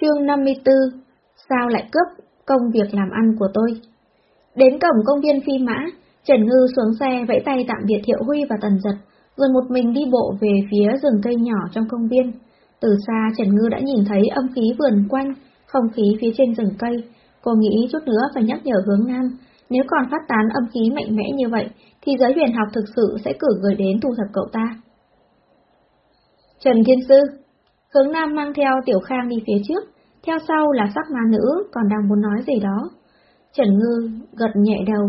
Chương 54 Sao lại cướp công việc làm ăn của tôi? Đến cổng công viên Phi Mã, Trần Ngư xuống xe vẫy tay tạm biệt Thiệu Huy và Tần Giật, rồi một mình đi bộ về phía rừng cây nhỏ trong công viên. Từ xa Trần Ngư đã nhìn thấy âm khí vườn quanh, không khí phía trên rừng cây. Cô nghĩ chút nữa phải nhắc nhở hướng Nam, nếu còn phát tán âm khí mạnh mẽ như vậy, thì giới huyền học thực sự sẽ cử người đến thu thập cậu ta. Trần Thiên Sư Hướng Nam mang theo Tiểu Khang đi phía trước, theo sau là sắc ma nữ còn đang muốn nói gì đó. Trần Ngư gật nhẹ đầu,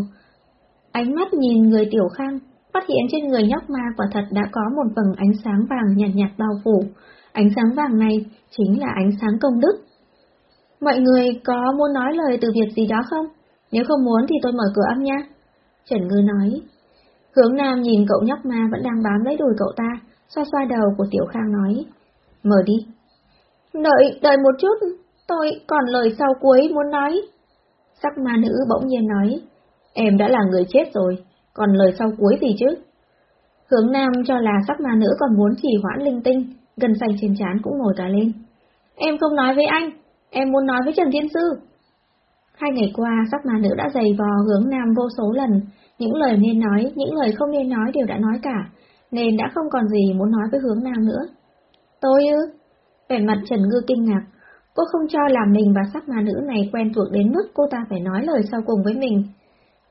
ánh mắt nhìn người Tiểu Khang, phát hiện trên người nhóc ma quả thật đã có một vầng ánh sáng vàng nhạt nhạt bao phủ. Ánh sáng vàng này chính là ánh sáng công đức. Mọi người có muốn nói lời từ việc gì đó không? Nếu không muốn thì tôi mở cửa âm nha. Trần Ngư nói. Hướng Nam nhìn cậu nhóc ma vẫn đang bám lấy đùi cậu ta, xoa xoa đầu của Tiểu Khang nói. Mở đi. Đợi, đợi một chút, tôi còn lời sau cuối muốn nói. Sắc ma nữ bỗng nhiên nói. Em đã là người chết rồi, còn lời sau cuối gì chứ? Hướng Nam cho là sắc ma nữ còn muốn chỉ hoãn linh tinh, gần xanh trên trán cũng nổi cả lên. Em không nói với anh, em muốn nói với Trần Thiên Sư. Hai ngày qua, sắc ma nữ đã dày vò hướng Nam vô số lần, những lời nên nói, những lời không nên nói đều đã nói cả, nên đã không còn gì muốn nói với hướng Nam nữa. Tôi ư? Vẻ mặt Trần Ngư kinh ngạc, cô không cho là mình và sắc ma nữ này quen thuộc đến mức cô ta phải nói lời sau cùng với mình.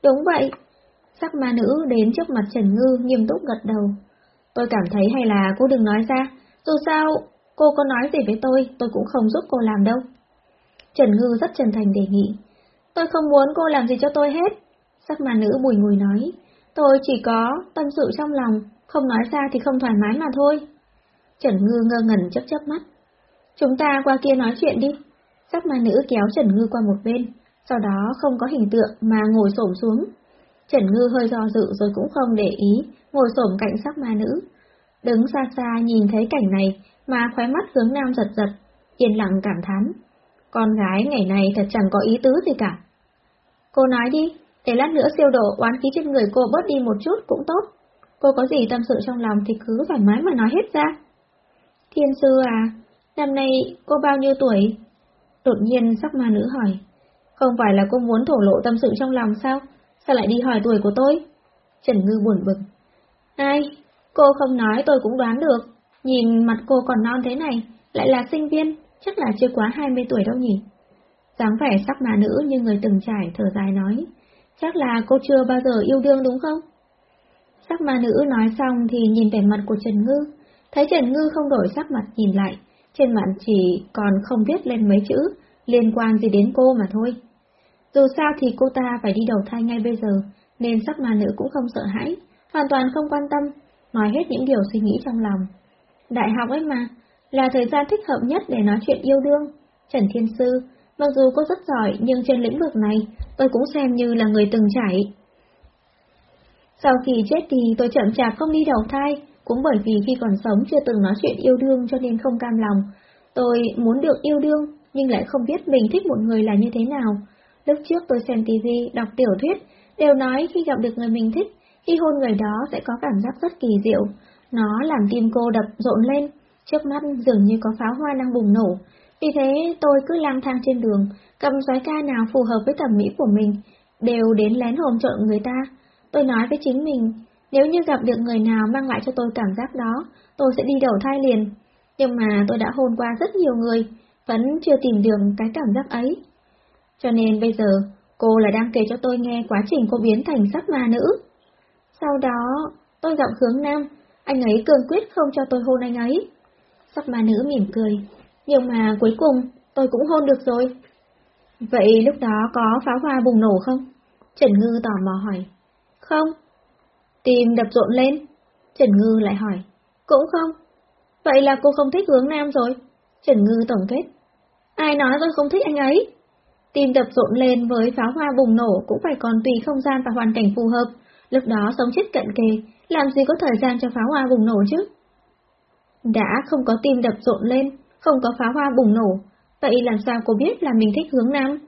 Đúng vậy. Sắc ma nữ đến trước mặt Trần Ngư nghiêm túc gật đầu. Tôi cảm thấy hay là cô đừng nói ra, dù sao, cô có nói gì với tôi, tôi cũng không giúp cô làm đâu. Trần Ngư rất chân thành đề nghị. Tôi không muốn cô làm gì cho tôi hết. Sắc ma nữ bùi ngùi nói. Tôi chỉ có tâm sự trong lòng, không nói ra thì không thoải mái mà thôi. Trần Ngư ngơ ngẩn chớp chớp mắt. Chúng ta qua kia nói chuyện đi. Sắc ma nữ kéo Trần Ngư qua một bên, sau đó không có hình tượng mà ngồi xổm xuống. Trần Ngư hơi do dự rồi cũng không để ý, ngồi xổm cạnh sắc ma nữ. Đứng xa xa nhìn thấy cảnh này mà khóe mắt hướng nam giật giật, yên lặng cảm thán. Con gái ngày này thật chẳng có ý tứ gì cả. Cô nói đi, để lát nữa siêu độ oán khí trên người cô bớt đi một chút cũng tốt. Cô có gì tâm sự trong lòng thì cứ thoải mái mà nói hết ra. Thiên sư à, năm nay cô bao nhiêu tuổi? Đột nhiên sắc ma nữ hỏi. Không phải là cô muốn thổ lộ tâm sự trong lòng sao? Sao lại đi hỏi tuổi của tôi? Trần Ngư buồn bực. Ai? Cô không nói tôi cũng đoán được. Nhìn mặt cô còn non thế này, lại là sinh viên, chắc là chưa quá 20 tuổi đâu nhỉ? dáng vẻ sắc mà nữ như người từng trải thở dài nói, chắc là cô chưa bao giờ yêu đương đúng không? Sắc ma nữ nói xong thì nhìn vẻ mặt của Trần Ngư, thấy Trần Ngư không đổi sắc mặt nhìn lại, trên mặt chỉ còn không viết lên mấy chữ, liên quan gì đến cô mà thôi. Dù sao thì cô ta phải đi đầu thai ngay bây giờ, nên sắc mà nữ cũng không sợ hãi, hoàn toàn không quan tâm, nói hết những điều suy nghĩ trong lòng. Đại học ấy mà, là thời gian thích hợp nhất để nói chuyện yêu đương. Trần Thiên Sư, mặc dù cô rất giỏi nhưng trên lĩnh vực này, tôi cũng xem như là người từng trải. Sau khi chết thì tôi chậm chạp không đi đầu thai, cũng bởi vì khi còn sống chưa từng nói chuyện yêu đương cho nên không cam lòng. Tôi muốn được yêu đương, nhưng lại không biết mình thích một người là như thế nào. Lúc trước tôi xem TV, đọc tiểu thuyết, đều nói khi gặp được người mình thích, khi hôn người đó sẽ có cảm giác rất kỳ diệu. Nó làm tim cô đập rộn lên, trước mắt dường như có pháo hoa đang bùng nổ. Vì thế tôi cứ lang thang trên đường, cầm soái ca nào phù hợp với thẩm mỹ của mình, đều đến lén hồn trộn người ta. Tôi nói với chính mình, nếu như gặp được người nào mang lại cho tôi cảm giác đó, tôi sẽ đi đầu thai liền. Nhưng mà tôi đã hôn qua rất nhiều người, vẫn chưa tìm được cái cảm giác ấy. Cho nên bây giờ, cô là đang kể cho tôi nghe quá trình cô biến thành sắc ma nữ. Sau đó, tôi gặp hướng nam, anh ấy cương quyết không cho tôi hôn anh ấy. Sắc ma nữ mỉm cười, nhưng mà cuối cùng tôi cũng hôn được rồi. Vậy lúc đó có pháo hoa bùng nổ không? Trần Ngư tò mò hỏi. Không. Tim đập rộn lên. Trần Ngư lại hỏi. Cũng không. Vậy là cô không thích hướng nam rồi. Trần Ngư tổng kết. Ai nói tôi không thích anh ấy? Tim đập rộn lên với pháo hoa bùng nổ cũng phải còn tùy không gian và hoàn cảnh phù hợp. Lúc đó sống chết cận kề, làm gì có thời gian cho pháo hoa bùng nổ chứ? Đã không có tim đập rộn lên, không có pháo hoa bùng nổ, vậy làm sao cô biết là mình thích hướng nam?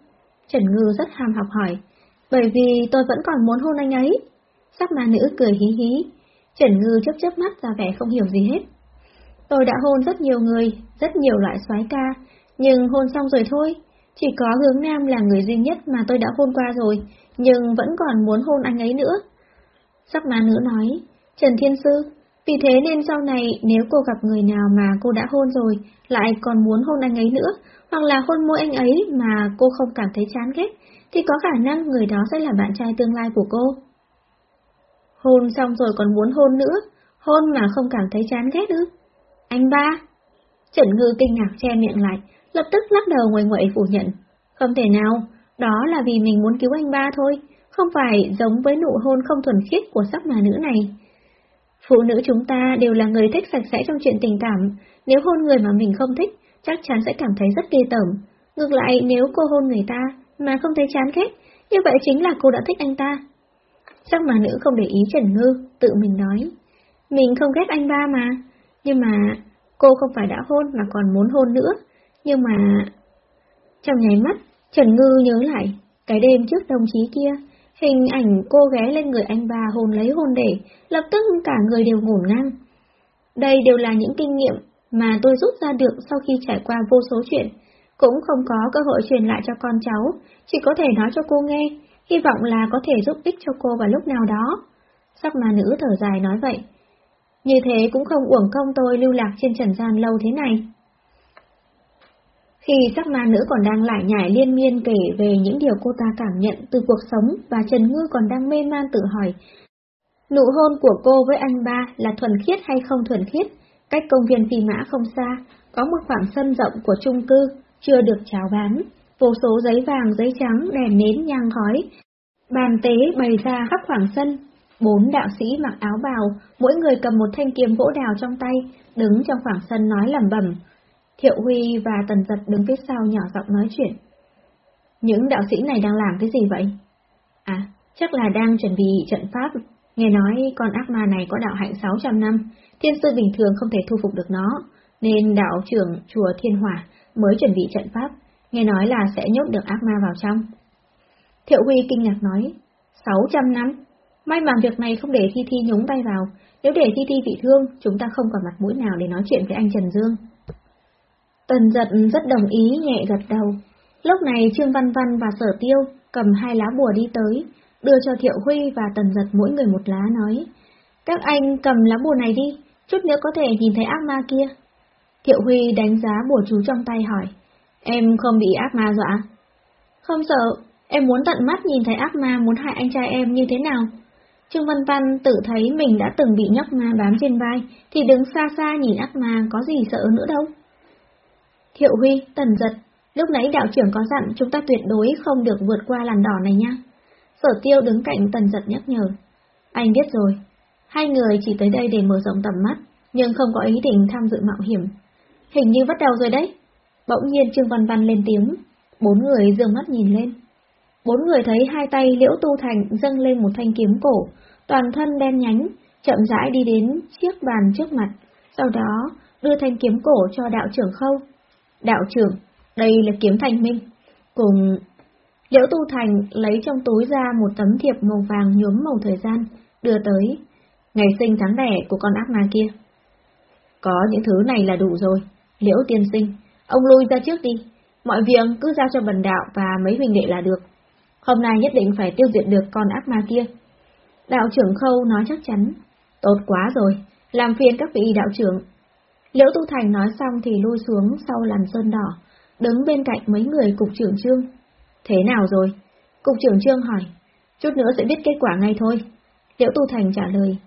Trần Ngư rất ham học hỏi, bởi vì tôi vẫn còn muốn hôn anh ấy. Sắc ma nữ cười hí hí, Trần Ngư chớp chớp mắt ra vẻ không hiểu gì hết. Tôi đã hôn rất nhiều người, rất nhiều loại soái ca, Nhưng hôn xong rồi thôi, chỉ có hướng nam là người duy nhất mà tôi đã hôn qua rồi, nhưng vẫn còn muốn hôn anh ấy nữa. Sắc ma nữ nói, Trần Thiên Sư, vì thế nên sau này nếu cô gặp người nào mà cô đã hôn rồi, lại còn muốn hôn anh ấy nữa, hoặc là hôn môi anh ấy mà cô không cảm thấy chán ghét, thì có khả năng người đó sẽ là bạn trai tương lai của cô. Hôn xong rồi còn muốn hôn nữa, hôn mà không cảm thấy chán ghét ư? Anh ba! Trần Ngư kinh ngạc che miệng lại, lập tức lắc đầu ngoài ngoại phủ nhận. Không thể nào, đó là vì mình muốn cứu anh ba thôi, không phải giống với nụ hôn không thuần khiết của sắc mà nữ này. Phụ nữ chúng ta đều là người thích sạch sẽ trong chuyện tình cảm, nếu hôn người mà mình không thích, chắc chắn sẽ cảm thấy rất ghê tởm. Ngược lại, nếu cô hôn người ta mà không thấy chán ghét, như vậy chính là cô đã thích anh ta. Sắc mà nữ không để ý Trần Ngư, tự mình nói. Mình không ghét anh ba mà, nhưng mà cô không phải đã hôn mà còn muốn hôn nữa, nhưng mà... Trong nháy mắt, Trần Ngư nhớ lại, cái đêm trước đồng chí kia, hình ảnh cô ghé lên người anh ba hôn lấy hôn để, lập tức cả người đều ngổn ngang. Đây đều là những kinh nghiệm mà tôi rút ra được sau khi trải qua vô số chuyện, cũng không có cơ hội truyền lại cho con cháu, chỉ có thể nói cho cô nghe, hy vọng là có thể giúp ích cho cô vào lúc nào đó. Sắc mà nữ thở dài nói vậy. Như thế cũng không uổng công tôi lưu lạc trên trần gian lâu thế này. Khi sắc ma nữ còn đang lại nhải liên miên kể về những điều cô ta cảm nhận từ cuộc sống và Trần Ngư còn đang mê man tự hỏi, nụ hôn của cô với anh ba là thuần khiết hay không thuần khiết, cách công viên phi mã không xa, có một khoảng sân rộng của chung cư, chưa được chào bán, vô số giấy vàng, giấy trắng, đèn nến, nhang khói. Bàn tế bày ra khắp khoảng sân, bốn đạo sĩ mặc áo bào, mỗi người cầm một thanh kiếm gỗ đào trong tay, đứng trong khoảng sân nói lẩm bẩm. Thiệu Huy và Tần Giật đứng phía sau nhỏ giọng nói chuyện. Những đạo sĩ này đang làm cái gì vậy? À, chắc là đang chuẩn bị trận pháp. Nghe nói con ác ma này có đạo hạnh 600 năm, thiên sư bình thường không thể thu phục được nó, nên đạo trưởng chùa Thiên Hỏa mới chuẩn bị trận pháp, nghe nói là sẽ nhốt được ác ma vào trong. Thiệu Huy kinh ngạc nói, 600 năm? May mà việc này không để Thi Thi nhúng tay vào, nếu để Thi Thi bị thương, chúng ta không còn mặt mũi nào để nói chuyện với anh Trần Dương. Tần giật rất đồng ý nhẹ gật đầu. Lúc này Trương Văn Văn và Sở Tiêu cầm hai lá bùa đi tới, đưa cho Thiệu Huy và Tần giật mỗi người một lá nói. Các anh cầm lá bùa này đi, chút nữa có thể nhìn thấy ác ma kia. Thiệu Huy đánh giá bùa chú trong tay hỏi. Em không bị ác ma dọa? Không sợ, em muốn tận mắt nhìn thấy ác ma muốn hại anh trai em như thế nào. Trương Văn Văn tự thấy mình đã từng bị nhóc ma bám trên vai, thì đứng xa xa nhìn ác ma có gì sợ nữa đâu. Thiệu Huy, Tần Giật, lúc nãy đạo trưởng có dặn chúng ta tuyệt đối không được vượt qua làn đỏ này nha. Sở tiêu đứng cạnh Tần Giật nhắc nhở. Anh biết rồi, hai người chỉ tới đây để mở rộng tầm mắt, nhưng không có ý định tham dự mạo hiểm. Hình như bắt đầu rồi đấy. Bỗng nhiên Trương Văn Văn lên tiếng, bốn người dương mắt nhìn lên. Bốn người thấy hai tay Liễu Tu Thành dâng lên một thanh kiếm cổ, toàn thân đen nhánh, chậm rãi đi đến chiếc bàn trước mặt, sau đó đưa thanh kiếm cổ cho đạo trưởng khâu. Đạo trưởng, đây là kiếm thanh minh. Cùng Liễu Tu Thành lấy trong túi ra một tấm thiệp màu vàng nhuốm màu thời gian, đưa tới. Ngày sinh tháng đẻ của con ác ma kia. Có những thứ này là đủ rồi. Liễu tiên sinh, ông lui ra trước đi. Mọi việc cứ giao cho bần đạo và mấy huynh đệ là được. Hôm nay nhất định phải tiêu diệt được con ác ma kia. Đạo trưởng Khâu nói chắc chắn. Tốt quá rồi, làm phiền các vị đạo trưởng. Liễu Tu Thành nói xong thì lui xuống sau làn sơn đỏ, đứng bên cạnh mấy người cục trưởng trương. Thế nào rồi? Cục trưởng trương hỏi. Chút nữa sẽ biết kết quả ngay thôi. Liễu Tu Thành trả lời.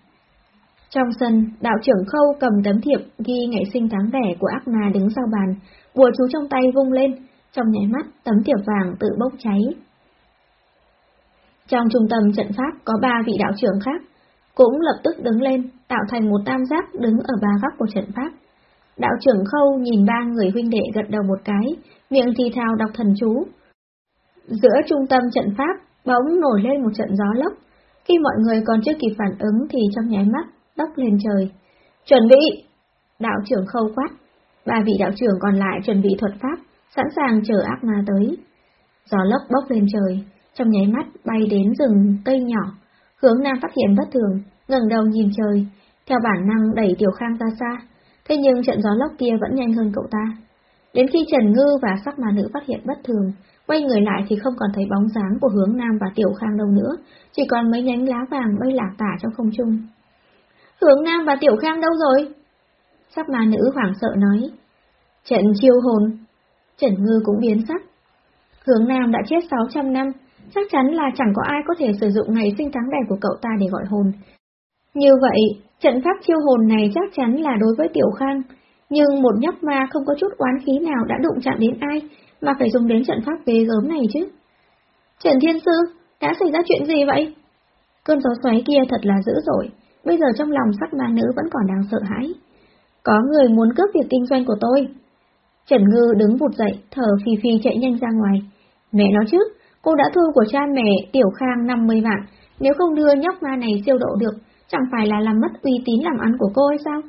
Trong sân, đạo trưởng Khâu cầm tấm thiệp ghi ngày sinh tháng đẻ của ác ma đứng sau bàn, bùa chú trong tay vung lên, trong nháy mắt tấm thiệp vàng tự bốc cháy. Trong trung tâm trận pháp có ba vị đạo trưởng khác, cũng lập tức đứng lên, tạo thành một tam giác đứng ở ba góc của trận pháp. Đạo trưởng Khâu nhìn ba người huynh đệ gật đầu một cái, miệng thì thào đọc thần chú. Giữa trung tâm trận pháp, bỗng nổi lên một trận gió lốc. Khi mọi người còn chưa kịp phản ứng thì trong nháy mắt, tóc lên trời. Chuẩn bị! Đạo trưởng Khâu quát. Ba vị đạo trưởng còn lại chuẩn bị thuật pháp, sẵn sàng chờ ác ma tới. Gió lốc bốc lên trời, trong nháy mắt bay đến rừng cây nhỏ. Hướng Nam phát hiện bất thường, ngẩng đầu nhìn trời, theo bản năng đẩy Tiểu Khang ra xa. Thế nhưng trận gió lốc kia vẫn nhanh hơn cậu ta. Đến khi Trần Ngư và sắc mà nữ phát hiện bất thường, quay người lại thì không còn thấy bóng dáng của hướng Nam và Tiểu Khang đâu nữa, chỉ còn mấy nhánh lá vàng bay lạc tả trong không trung. Hướng Nam và Tiểu Khang đâu rồi? Sắc ma nữ hoảng sợ nói. Trận chiêu hồn. Trần Ngư cũng biến sắc. Hướng Nam đã chết 600 năm, chắc chắn là chẳng có ai có thể sử dụng ngày sinh tháng đẻ của cậu ta để gọi hồn. Như vậy, trận pháp chiêu hồn này chắc chắn là đối với Tiểu Khang, nhưng một nhóc ma không có chút oán khí nào đã đụng chạm đến ai mà phải dùng đến trận pháp ghê gớm này chứ. Trần Thiên Sư, đã xảy ra chuyện gì vậy? Cơn gió xoáy kia thật là dữ dội, bây giờ trong lòng sắc ma nữ vẫn còn đang sợ hãi. Có người muốn cướp việc kinh doanh của tôi. Trần Ngư đứng vụt dậy, thở phì phì chạy nhanh ra ngoài. Mẹ nói chứ, cô đã thu của cha mẹ Tiểu Khang 50 vạn, nếu không đưa nhóc ma này siêu độ được, chẳng phải là làm mất uy tín làm ăn của cô hay sao?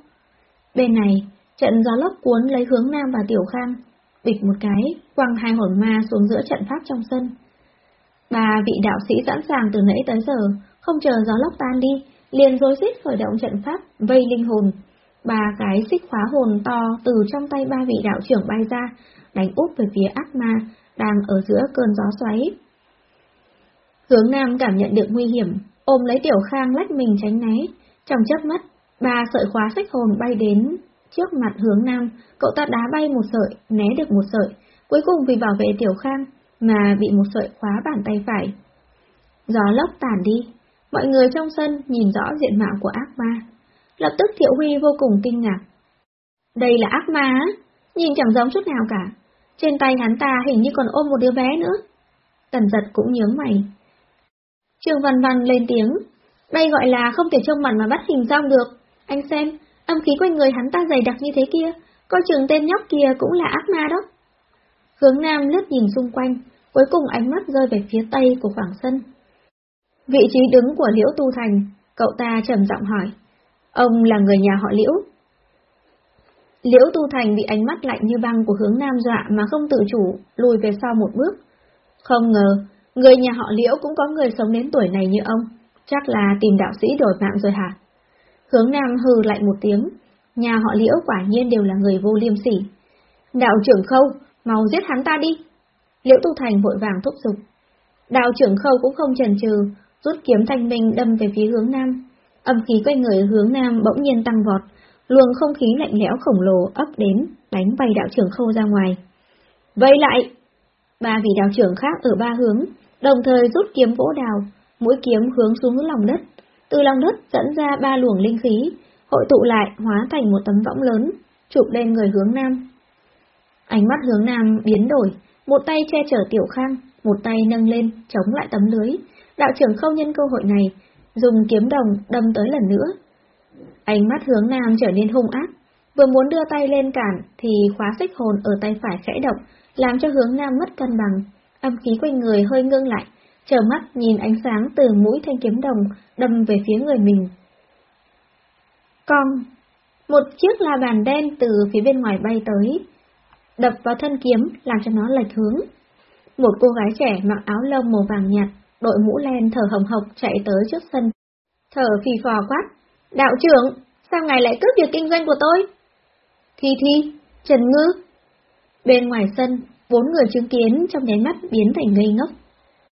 Bên này, trận gió lốc cuốn lấy hướng Nam và Tiểu Khang, bịch một cái, quăng hai hồn ma xuống giữa trận pháp trong sân. Ba vị đạo sĩ sẵn sàng từ nãy tới giờ, không chờ gió lốc tan đi, liền rối rít khởi động trận pháp, vây linh hồn. Ba cái xích khóa hồn to từ trong tay ba vị đạo trưởng bay ra, đánh úp về phía ác ma, đang ở giữa cơn gió xoáy. Hướng Nam cảm nhận được nguy hiểm, ôm lấy Tiểu Khang lách mình tránh né. Trong chớp mắt, ba sợi khóa xích hồn bay đến trước mặt hướng Nam, cậu ta đá bay một sợi, né được một sợi, cuối cùng vì bảo vệ Tiểu Khang mà bị một sợi khóa bàn tay phải. Gió lốc tản đi, mọi người trong sân nhìn rõ diện mạo của ác ma. Lập tức Thiệu Huy vô cùng kinh ngạc. Đây là ác ma Nhìn chẳng giống chút nào cả. Trên tay hắn ta hình như còn ôm một đứa bé nữa. Tần giật cũng nhướng mày. Trường Văn Văn lên tiếng. Đây gọi là không thể trông mặt mà bắt hình dong được. Anh xem, âm khí quanh người hắn ta dày đặc như thế kia, coi chừng tên nhóc kia cũng là ác ma đó. Hướng Nam lướt nhìn xung quanh, cuối cùng ánh mắt rơi về phía tây của khoảng sân. Vị trí đứng của Liễu Tu Thành, cậu ta trầm giọng hỏi. Ông là người nhà họ Liễu. Liễu Tu Thành bị ánh mắt lạnh như băng của hướng Nam dọa mà không tự chủ, lùi về sau một bước. Không ngờ, người nhà họ Liễu cũng có người sống đến tuổi này như ông, chắc là tìm đạo sĩ đổi mạng rồi hả? Hướng Nam hừ lạnh một tiếng, nhà họ Liễu quả nhiên đều là người vô liêm sỉ. Đạo trưởng Khâu, mau giết hắn ta đi. Liễu Tu Thành vội vàng thúc giục. Đạo trưởng Khâu cũng không chần chừ, rút kiếm thanh minh đâm về phía hướng Nam. Âm khí quanh người hướng Nam bỗng nhiên tăng vọt, luồng không khí lạnh lẽo khổng lồ ấp đến, đánh bay đạo trưởng Khâu ra ngoài. Vây lại! Ba vị đạo trưởng khác ở ba hướng, đồng thời rút kiếm vỗ đào, mũi kiếm hướng xuống lòng đất, từ lòng đất dẫn ra ba luồng linh khí, hội tụ lại hóa thành một tấm võng lớn, chụp lên người hướng nam. Ánh mắt hướng nam biến đổi, một tay che chở tiểu khang, một tay nâng lên, chống lại tấm lưới. Đạo trưởng không nhân cơ hội này, dùng kiếm đồng đâm tới lần nữa. Ánh mắt hướng nam trở nên hung ác, vừa muốn đưa tay lên cản thì khóa xích hồn ở tay phải khẽ động, làm cho hướng nam mất cân bằng, âm khí quanh người hơi ngưng lại, chờ mắt nhìn ánh sáng từ mũi thanh kiếm đồng đâm về phía người mình. Con, một chiếc la bàn đen từ phía bên ngoài bay tới, đập vào thân kiếm làm cho nó lệch hướng. Một cô gái trẻ mặc áo lông màu vàng nhạt, đội mũ len thở hồng hộc chạy tới trước sân. Thở phì phò quát, đạo trưởng, sao ngài lại cướp việc kinh doanh của tôi? Thi Thi, Trần Ngư. Bên ngoài sân, bốn người chứng kiến trong nháy mắt biến thành ngây ngốc.